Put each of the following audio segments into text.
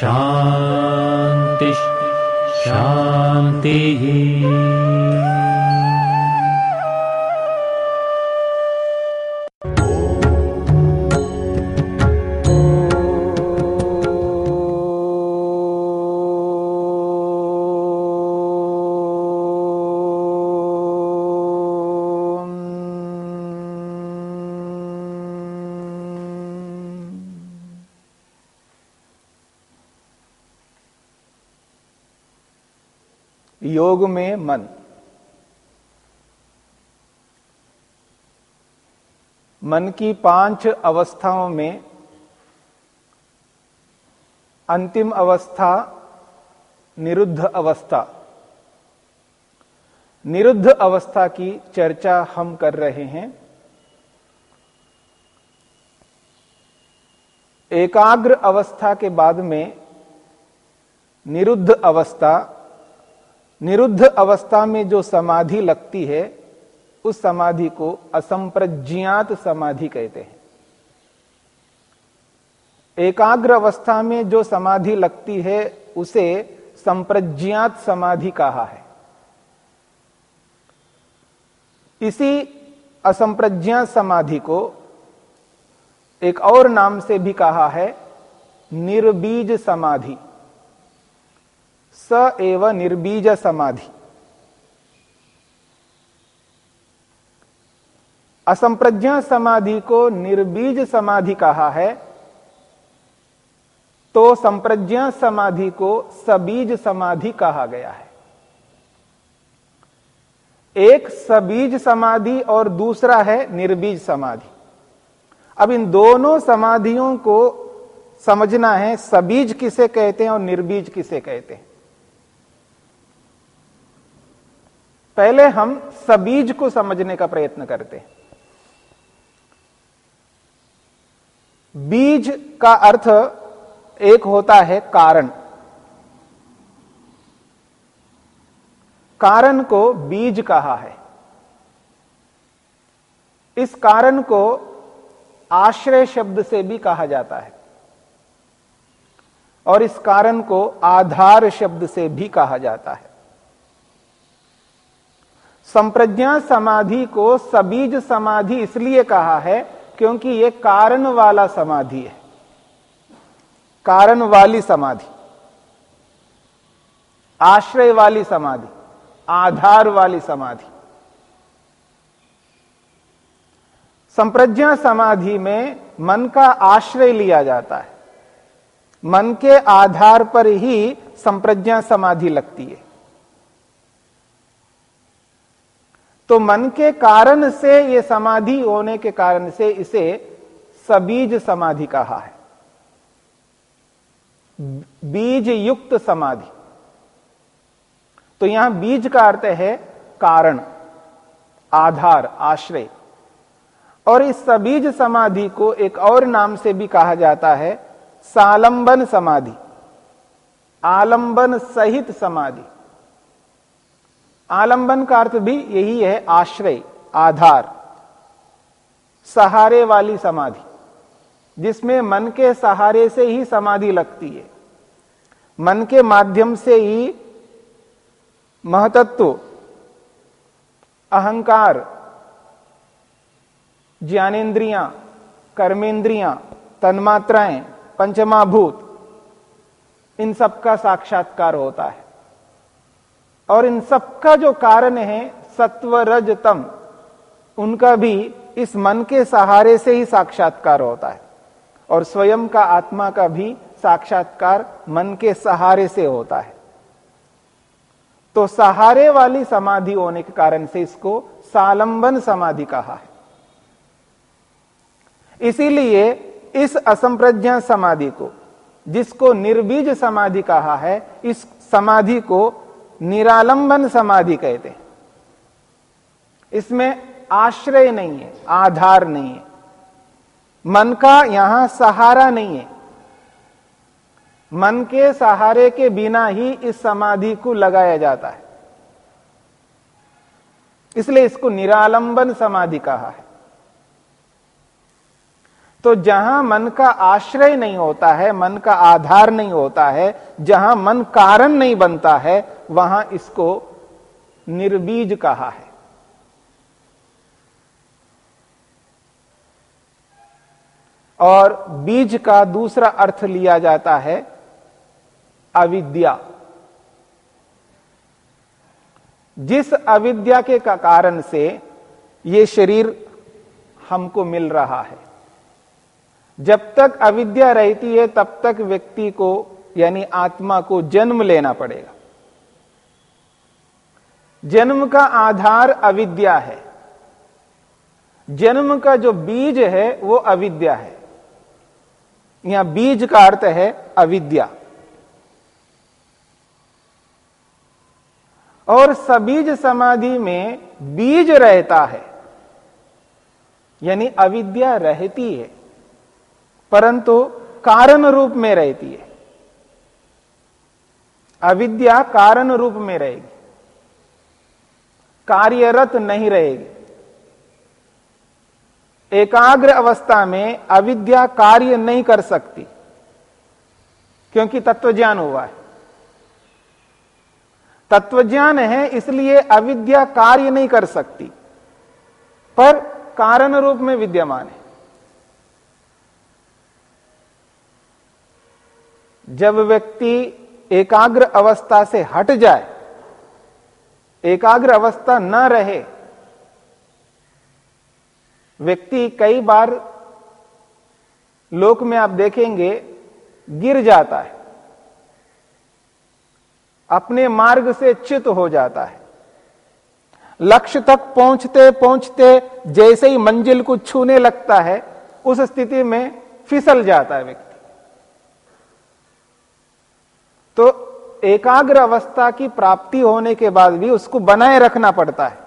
शान्तिः शान्तिः योग में मन। मन की पाँच अवस्थाओं में अंतिम अवस्था, निरुद्ध अवस्था। निरुद्ध अवस्था की चर्चा हम कर रहे हैं। एकाग्र अवस्था के बाद में निरुद्ध अवस्था निरुद्ध अवस्था में जो समाधि लगती है, उस समाधि को असंप्रज्ञात समाधि कहते हैं। एकाग्र अवस्था में जो समाधि लगती है, उसे संप्रज्ञात समाधि कहा है। इसी असंप्रज्ञात समाधि को एक और नाम से भी कहा है, निर्बीज समाधि। स एव निर्बीज समाधि। असंप्रज्ञा समाधि को निर्बीज समाधि कहा है तो संप्रज्ञा समाधि को सबीज समाधि कहा गया है। एक सबीज समाधि और दूसरा है निर्बीज समाधि। अब इन दोनों समाधियों को समझना है, सबीज किसे कहते हैं और निर्बीज किसे कहते हैं। पहले हम सबीज को समझने का प्रयत्न करते हैं। बीज का अर्थ एक होता है कारण। कारण को बीज कहा है। इस कारण को आश्रय शब्द से भी कहा जाता है। और इस कारण को आधार शब्द से भी कहा जाता है। संप्रज्ञा समाधि को सबीज समाधि इसलिए कहा है क्योंकि यह कारण वाला समाधि है। कारण वाली समाधि। आश्रय वाली समाधि। आधार वाली समाधि। संप्रज्ञा समाधि में मन का आश्रय लिया जाता है। मन के आधार पर ही संप्रज्ञा समाधि लगती है। तो मन के कारण से यह समाधि होने के कारण से इसे सबीज समाधि कहा है। बीज युक्त समाधि। तो यहाँ बीज का अर्थ है कारण, आधार, आश्रय। और इस सबीज समाधि को एक और नाम से भी कहा जाता है, सालंबन समाधि। आलंबन सहित समाधि। आलंबन का अर्थ भी यही है आश्रय, आधार, सहारे वाली समाधि, जिसमें मन के सहारे से ही समाधि लगती है। मन के माध्यम से ही महतत्व, अहंकार, ज्ञानेन्द्रियाँ कर्मेंद्रियाँ तन्मात्राएँ, पंचमाभूत, इन सबका साक्षात्कार होता है। और इन सबका जो कारण है सत्व रज तम उनका भी इस मन के सहारे से ही साक्षात्कार होता है और स्वयं का आत्मा का भी साक्षात्कार मन के सहारे से होता है। तो सहारे वाली समाधि होने के कारण से इसको सालंबन समाधि कहा है। इसीलिए इस असंप्रज्ञा समाधि को, जिसको निर्बीज समाधि कहा है, इस समाधि को निरालंबन समाधि कहते इसमें आश्रय नहीं है, आधार नहीं है। मन का यहाँ सहारा नहीं है। मन के सहारे के बिना ही इस समाधि को लगाया जाता है। इसलिए इसको निरालंबन समाधि कहा है। तो जहाँ मन का आश्रय नहीं होता है, मन का आधार नहीं होता है, जहाँ मन कारण नहीं बनता है वहाँ इसको निर्बीज कहा है। और बीज का दूसरा अर्थ लिया जाता है अविद्या। जिस अविद्या के का कारण से यह शरीर हमको मिल रहा है, जब तक अविद्या रहती है तब तक व्यक्ति को, यानी आत्मा को जन्म लेना पड़ेगा। जन्म का आधार अविद्या है। जन्म का जो बीज है, वो अविद्या है। यहाँ बीज का अर्थ है अविद्या। और सबीज समाधि में बीज रहता है, यानी अविद्या रहती है, परंतु कारण रूप में रहती है। अविद्या कारण रूप में रहेगी। कार्यरत नहीं रहेगी। एकाग्र अवस्था में अविद्या कार्य नहीं कर सकती, क्योंकि तत्वज्ञान हुआ है। तत्वज्ञान है, इसलिए अविद्या कार्य नहीं कर सकती, पर कारण रूप में विद्यमान है। जब व्यक्ति एकाग्र अवस्था से हट जाए एकाग्र अवस्था न रहे। व्यक्ति कई बार लोक में आप देखेंगे, गिर जाता है। अपने मार्ग से च्युत हो जाता है। लक्ष्य तक पहुँचते पहुँचते जैसे ही मंजिल को छूने लगता है, उस स्थिति में फिसल जाता है व्यक्ति। तो एकाग्र अवस्था की प्राप्ति होने के बाद भी उसको बनाए रखना पड़ता है।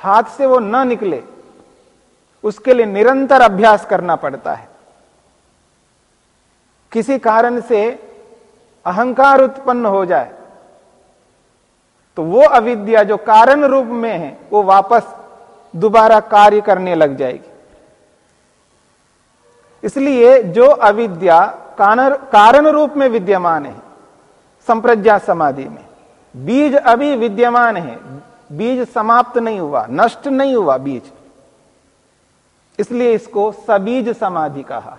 हाथ से वो न निकले, उसके लिए निरंतर अभ्यास करना पड़ता है। किसी कारण से अहंकार उत्पन्न हो जाए तो वो अविद्या जो कारण रूप में है, वो वापस दोबारा कार्य करने लग जाएगी। इसलिए जो अविद्या कारण रूप में विद्यमान है संप्रज्ञा समाधि में। बीज अभी विद्यमान है। बीज समाप्त नहीं हुआ, नष्ट नहीं हुआ बीज। इसलिए इसको सबीज समाधि कहा।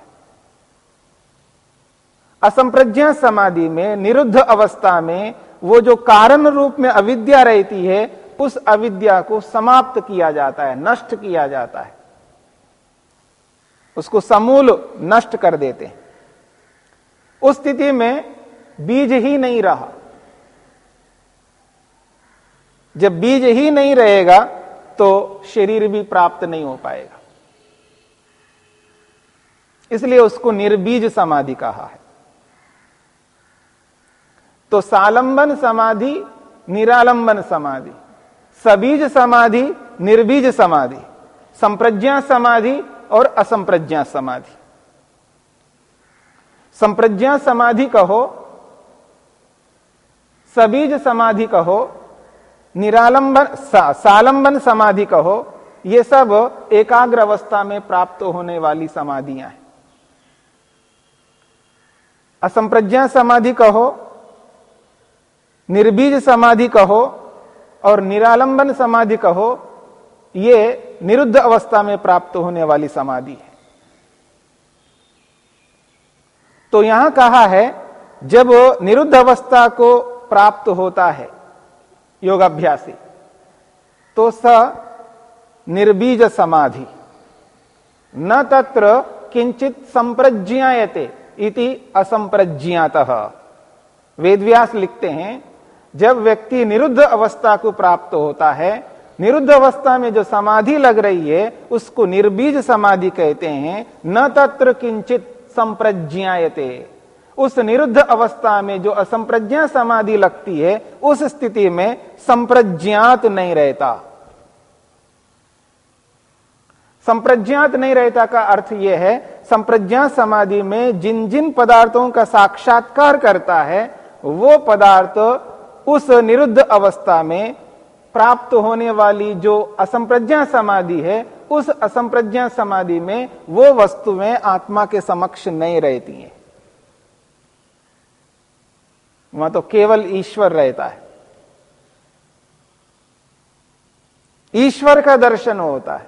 असंप्रज्ञा समाधि में, निरुद्ध अवस्था में, वो जो कारण रूप में अविद्या रहती है, उस अविद्या को समाप्त किया जाता है, नष्ट किया जाता है। उसको समूल नष्ट कर देते हैं। उस स्थिति में बीज ही नहीं रहा। जब बीज ही नहीं रहेगा तो शरीर भी प्राप्त नहीं हो पाएगा। इसलिए उसको निर्बीज समाधि कहा है। तो सालंबन समाधि, निरालंबन समाधि, सबीज समाधि, निर्बीज समाधि, संप्रज्ञा समाधि और असंप्रज्ञा समाधि। संप्रज्ञा समाधि कहो सबीज समाधि कहो निरालंबन सा, सालंबन समाधि कहो ये सब एकाग्र अवस्था में प्राप्त होने वाली समाधियाँ हैं। असंप्रज्ञा समाधि कहो निर्बीज समाधि कहो और निरालंबन समाधि कहो ये निरुद्ध अवस्था में प्राप्त होने वाली समाधि है। तो यहाँ कहा है जब निरुद्ध अवस्था को प्राप्त होता है योगाभ्यासी। तो स निर्बीज समाधि। न तत्र किंचित संप्रज्ञायते इति असंप्रज्ञात। वेदव्यास लिखते हैं, जब व्यक्ति निरुद्ध अवस्था को प्राप्त होता है, निरुद्ध अवस्था में जो समाधि लग रही है, उसको निर्बीज समाधि कहते हैं, न तत्र किंचित संप्रज्ञायते। उस निरुद्ध अवस्था में जो असंप्रज्ञा समाधि लगती है, उस स्थिति में संप्रज्ञात नहीं रहता। संप्रज्ञात नहीं रहता का अर्थ यह है, संप्रज्ञा समाधि में जिन जिन पदार्थों का साक्षात्कार करता है, वो पदार्थ उस निरुद्ध अवस्था में प्राप्त होने वाली जो असंप्रज्ञा समाधि है, उस असंप्रज्ञा समाधि में वो वस्तुएँ आत्मा के समक्ष नहीं रहती हैं। वहाँ तो केवल ईश्वर रहता है। ईश्वर का दर्शन होता है।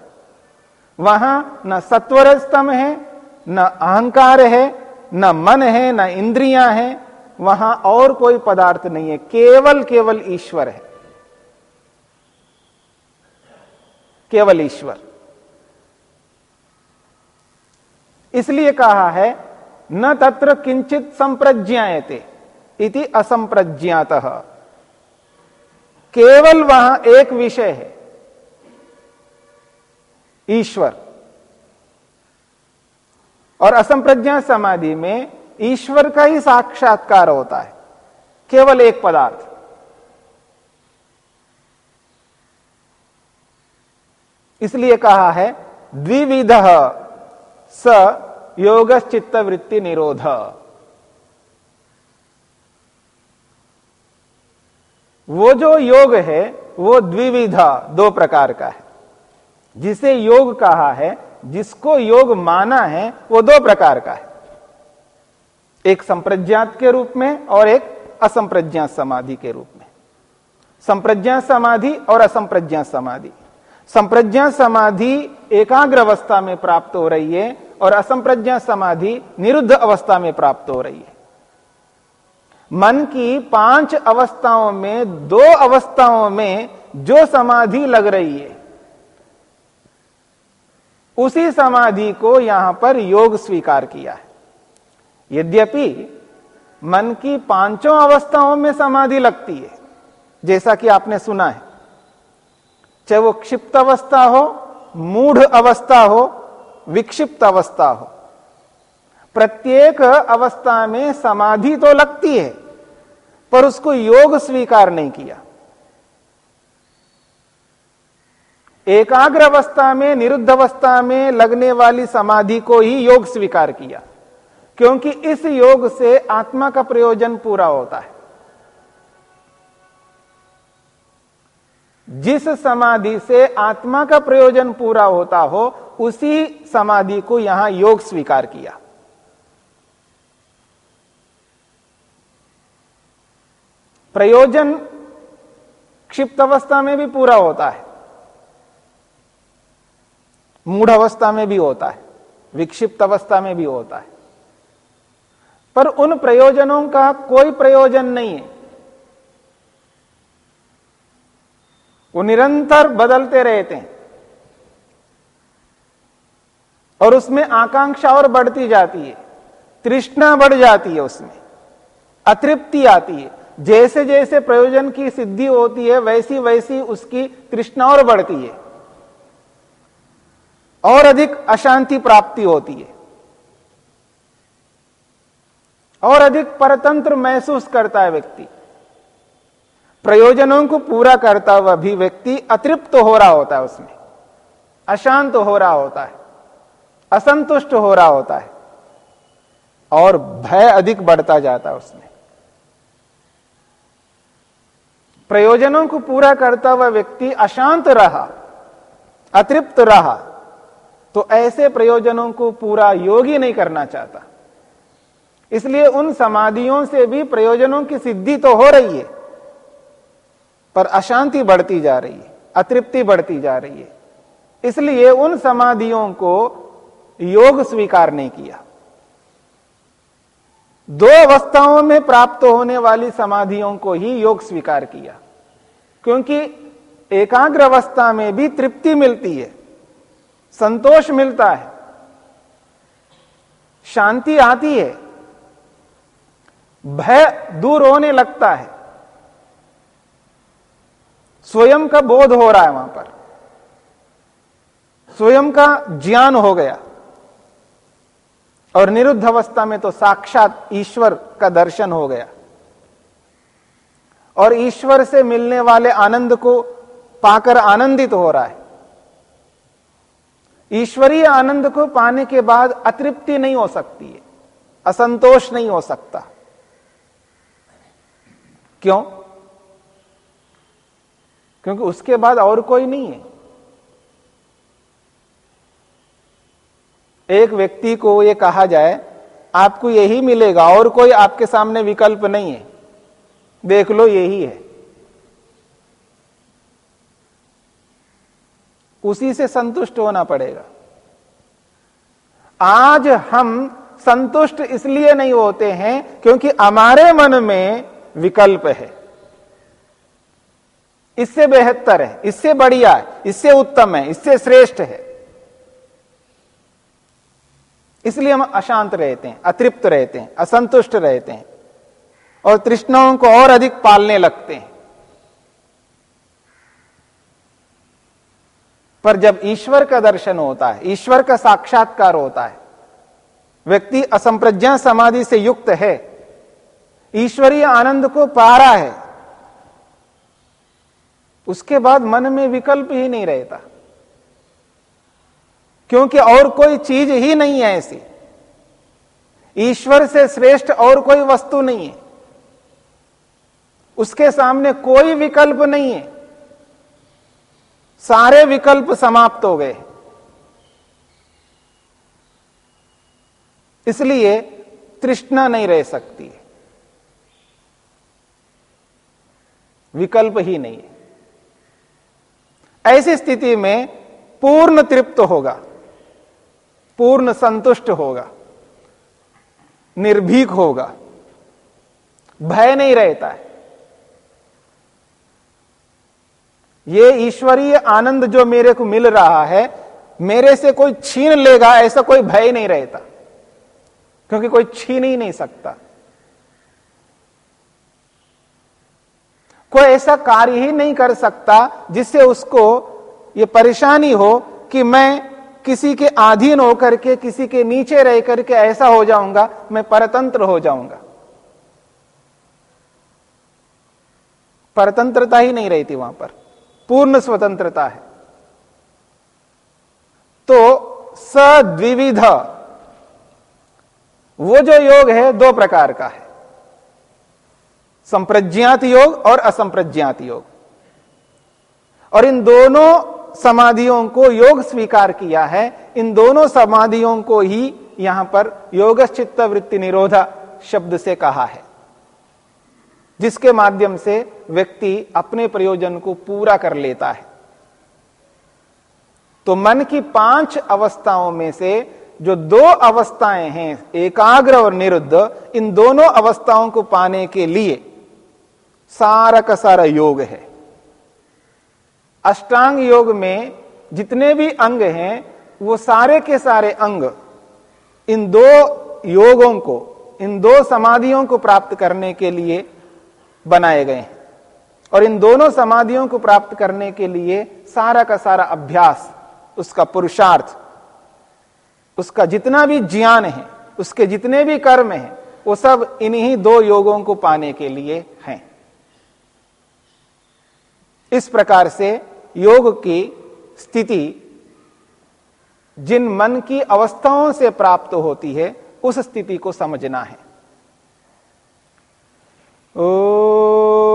वहाँ न सत्वर स्तंभ है, न अहंकार है, न मन है, न इंद्रियाँ हैं, वहाँ और कोई पदार्थ नहीं है, केवल केवल ईश्वर है। केवल ईश्वर। इसलिए कहा है, न तत्र किंचित संप्रज्ञाते इति असंप्रज्ञात। केवल वहाँ एक विषय है। ईश्वर। और असंप्रज्ञा समाधि में ईश्वर का ही साक्षात्कार होता है। केवल एक पदार्थ। इसलिए कहा है, द्विविध स योग चित्त वृत्ति निरोध वो जो योग है, वो द्विविधा, दो प्रकार का है। जिसे योग कहा है, जिसको योग माना है, वो दो प्रकार का है। एक संप्रज्ञात के रूप में और एक असंप्रज्ञात समाधि के रूप में। संप्रज्ञा समाधि और असंप्रज्ञा समाधि। संप्रज्ञा समाधि एकाग्र अवस्था में प्राप्त हो रही है और असंप्रज्ञा समाधि निरुद्ध अवस्था में प्राप्त हो रही है। मन की पाँच अवस्थाओं में, दो अवस्थाओं में जो समाधि लग रही है, उसी समाधि को यहाँ पर योग स्वीकार किया है। यद्यपि मन की पाँचों अवस्थाओं में समाधि लगती है, जैसा कि आपने सुना है, चाहे वो क्षिप्त अवस्था हो, मूढ़ अवस्था हो, विक्षिप्त अवस्था हो, प्रत्येक अवस्था में समाधि तो लगती है। पर उसको योग स्वीकार नहीं किया। एकाग्र अवस्था में निरुद्ध अवस्था में लगने वाली समाधि को ही योग स्वीकार किया, क्योंकि इस योग से आत्मा का प्रयोजन पूरा होता है। जिस समाधि से आत्मा का प्रयोजन पूरा होता हो, उसी समाधि को यहाँ योग स्वीकार किया। प्रयोजन क्षिप्त अवस्था में भी पूरा होता है। मूढ़ अवस्था में भी होता है। विक्षिप्त अवस्था में भी होता है। पर उन प्रयोजनों का कोई प्रयोजन नहीं है। वो निरंतर बदलते रहते हैं। और उसमें आकांक्षा और बढ़ती जाती है। तृष्णा बढ़ जाती है उसमें। अतृप्ति आती है। जैसे जैसे प्रयोजन की सिद्धि होती है, वैसी वैसी उसकी तृष्णा और बढ़ती है। और अधिक अशांति प्राप्ति होती है। और अधिक परतंत्र महसूस करता है व्यक्ति। प्रयोजनों को पूरा करता हुआ भी व्यक्ति अतृप्त तो हो रहा होता है उसमें। अशांत तो हो रहा होता है। असंतुष्ट हो रहा होता है। और भय अधिक बढ़ता जाता है उसमें। प्रयोजनों को पूरा करता हुआ व्यक्ति अशांत रहा, अतृप्त रहा तो ऐसे प्रयोजनों को पूरा योगी नहीं करना चाहता। इसलिए उन समाधियों से भी प्रयोजनों की सिद्धि तो हो रही है, पर अशांति बढ़ती जा रही है, अतृप्ति बढ़ती जा रही है। इसलिए उन समाधियों को योग स्वीकार नहीं किया। दो अवस्थाओं में प्राप्त होने वाली समाधियों को ही योग स्वीकार किया। क्योंकि एकाग्र अवस्था में भी तृप्ति मिलती है, संतोष मिलता है, शांति आती है, भय दूर होने लगता है। स्वयं का बोध हो रहा है वहाँ पर। स्वयं का ज्ञान हो गया। और निरुद्ध अवस्था में तो साक्षात ईश्वर का दर्शन हो गया। और ईश्वर से मिलने वाले आनंद को पाकर आनंदित हो रहा है। ईश्वरीय आनंद को पाने के बाद अतृप्ति नहीं हो सकती है, असंतोष नहीं हो सकता। क्यों? क्योंकि उसके बाद और कोई नहीं है। एक व्यक्ति को यह कहा जाए, आपको यही मिलेगा और कोई आपके सामने विकल्प नहीं है। देख लो, यही है। उसी से संतुष्ट होना पड़ेगा। आज हम संतुष्ट इसलिए नहीं होते हैं क्योंकि हमारे मन में विकल्प है। इससे बेहतर है, इससे बढ़िया है, इससे उत्तम है, इससे श्रेष्ठ है। इसलिए हम अशांत रहते हैं, अतृप्त रहते हैं, असंतुष्ट रहते हैं और तृष्णाओं को और अधिक पालने लगते हैं। पर जब ईश्वर का दर्शन होता है, ईश्वर का साक्षात्कार होता है, व्यक्ति असंप्रज्ञा समाधि से युक्त है, ईश्वरीय आनंद को पा रहा है, उसके बाद मन में विकल्प ही नहीं रहता। क्योंकि और कोई चीज़ ही नहीं है ऐसी। ईश्वर से श्रेष्ठ और कोई वस्तु नहीं है। उसके सामने कोई विकल्प नहीं है। सारे विकल्प समाप्त हो गए। इसलिए तृष्णा नहीं रह सकती। है विकल्प ही नहीं है। ऐसी स्थिति में पूर्ण तृप्त होगा। पूर्ण संतुष्ट होगा, निर्भीक होगा, भय नहीं रहता है। ये ईश्वरीय आनंद जो मेरे को मिल रहा है, मेरे से कोई छीन लेगा, ऐसा कोई भय नहीं रहता, क्योंकि कोई छीन ही नहीं सकता। कोई ऐसा कार्य ही नहीं कर सकता जिससे उसको ये परेशानी हो कि मैं किसी के आधीन होकर के, किसी के नीचे रह करके ऐसा हो जाऊँगा, मैं परतंत्र हो जाऊँगा। परतंत्रता ही नहीं रहती वहाँ पर। पूर्ण स्वतंत्रता है। तो सद्विविध, वो जो योग है, दो प्रकार का है। संप्रज्ञात योग और असंप्रज्ञात योग। और इन दोनों समाधियों को योग स्वीकार किया है, इन दोनों समाधियों को ही यहाँ पर योग चित्त वृत्ति निरोधा शब्द से कहा है, जिसके माध्यम से व्यक्ति अपने प्रयोजन को पूरा कर लेता है। तो मन की पाँच अवस्थाओं में से जो दो अवस्थाएँ हैं, एकाग्र और निरुद्ध, इन दोनों अवस्थाओं को पाने के लिए सारा का सारा योग है। अष्टांग योग में जितने भी अंग हैं, वो सारे के सारे अंग इन दो योगों को, इन दो समाधियों को प्राप्त करने के लिए बनाए गए हैं। और इन दोनों समाधियों को प्राप्त करने के लिए सारा का सारा अभ्यास, उसका पुरुषार्थ, उसका जितना भी ज्ञान है, उसके जितने भी कर्म हैं, वो सब इन्हीं दो योगों को पाने के लिए हैं। इस प्रकार से योग की स्थिति जिन मन की अवस्थाओं से प्राप्त होती है, उस स्थिति को समझना है। ओ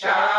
शांति शांति